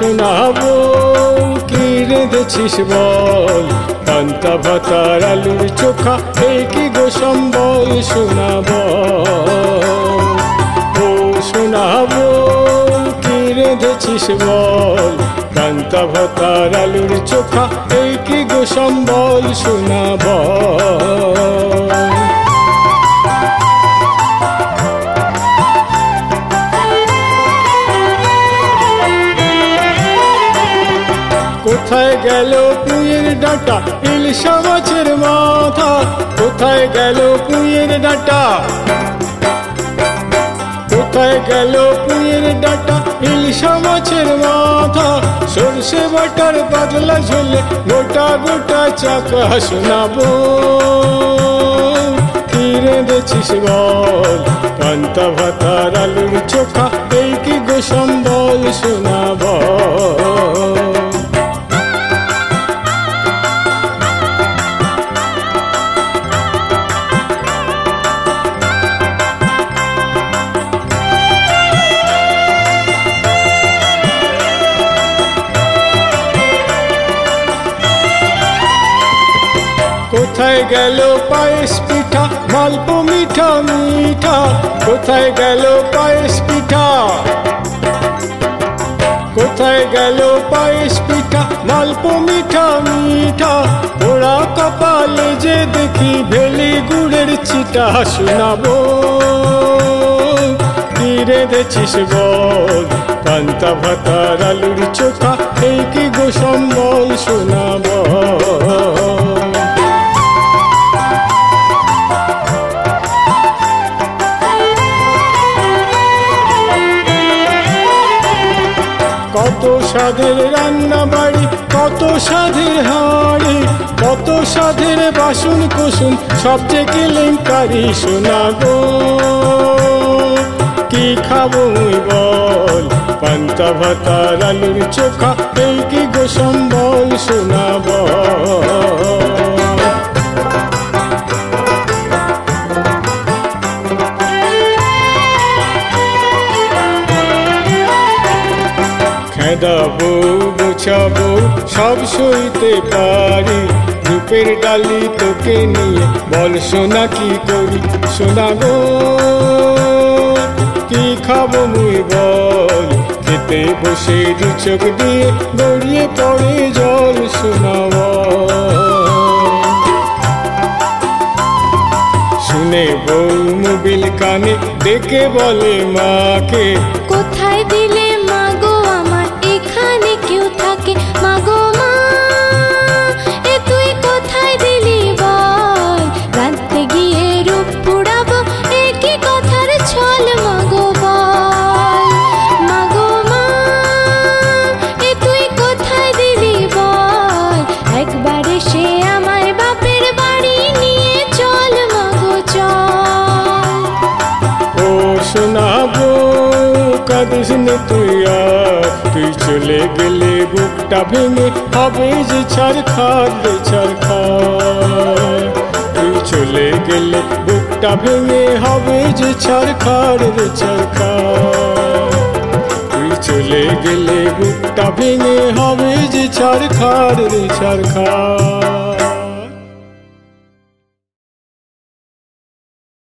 শোনাবো। কি রেঁধেছিস বল? পান্তা ভাতার আলুর চোখা, এই কি গো সম্বল? শোনাবো। ও শোনাবো, কি রেঁধেছিস বল? পান্তা ভাতার আলুর চোখা, এই কি গো সম্বল? শোনাবো। কোথায় গেল পুঁয়ের ডাটা? ইলিশা মাছের মাথা। কোথায় গেল পুঁয়ের ডাটা? কোথায় গেল পুঁয়ের ডাটা? ইলিশা মাছের মাথা। সরষে বাটার পাতলা ঝোলে গোটা গোটা চাকা শোনাবো কি রেঁধেছিস বল? পান্তা ভাতার আলুর চোখা। এই কি গো সম্বল শোনাবো কোথায় গেল পায়েস পিঠা? মালপ মিঠা মিঠা। কোথায় গেল পায়েস পিঠা? কোথায় গেল পায়েস পিঠা? মালপ মিঠা মিঠা। ওরা কপালে যে দেখি ভেলি গুড়ের চিটা শোনাবো রেঁধেছিস বল পান্তা ভাতার আলুর চোখা, এই কি গো সম্বল? শোনাবো। কত সাধের রান্না বাড়ি, কত সাধের হাড়ি, কত সাধের বাসন কুসুম সবচেয়ে কেলেঙ্কারি শোনাবো। কি খাব বল? পান্তা ভাতার আলুর চোখা, এই কি গো সম্বল শোনাবো? খেদাবো গোছাবো সব সইতে পারি। রূপের ডালি তোকে নিয়ে বল, সোনা কি করি? সোনা গো, কি খাব মুই বল? খেতে বসে দু চোখ দিয়ে গড়িয়ে পড়ে জল শোনাব শুনে বউ মোবিল কানে, ডেকে বলে মাকে, কোথায় কাঁদিস নে তুই আর তুই চলে গেলে বুকটা ভেঙে হবে যে ছাড় খাদ ছাড় খাদ তুই চলে গেলে বুকটা ভেঙে হবে যে ছাড় খাড় রে ছাড় খাদ তুই চলে গেলে বুকটা ভেঙে হবে যে ছাড় খাড় রে ছাড় খাড়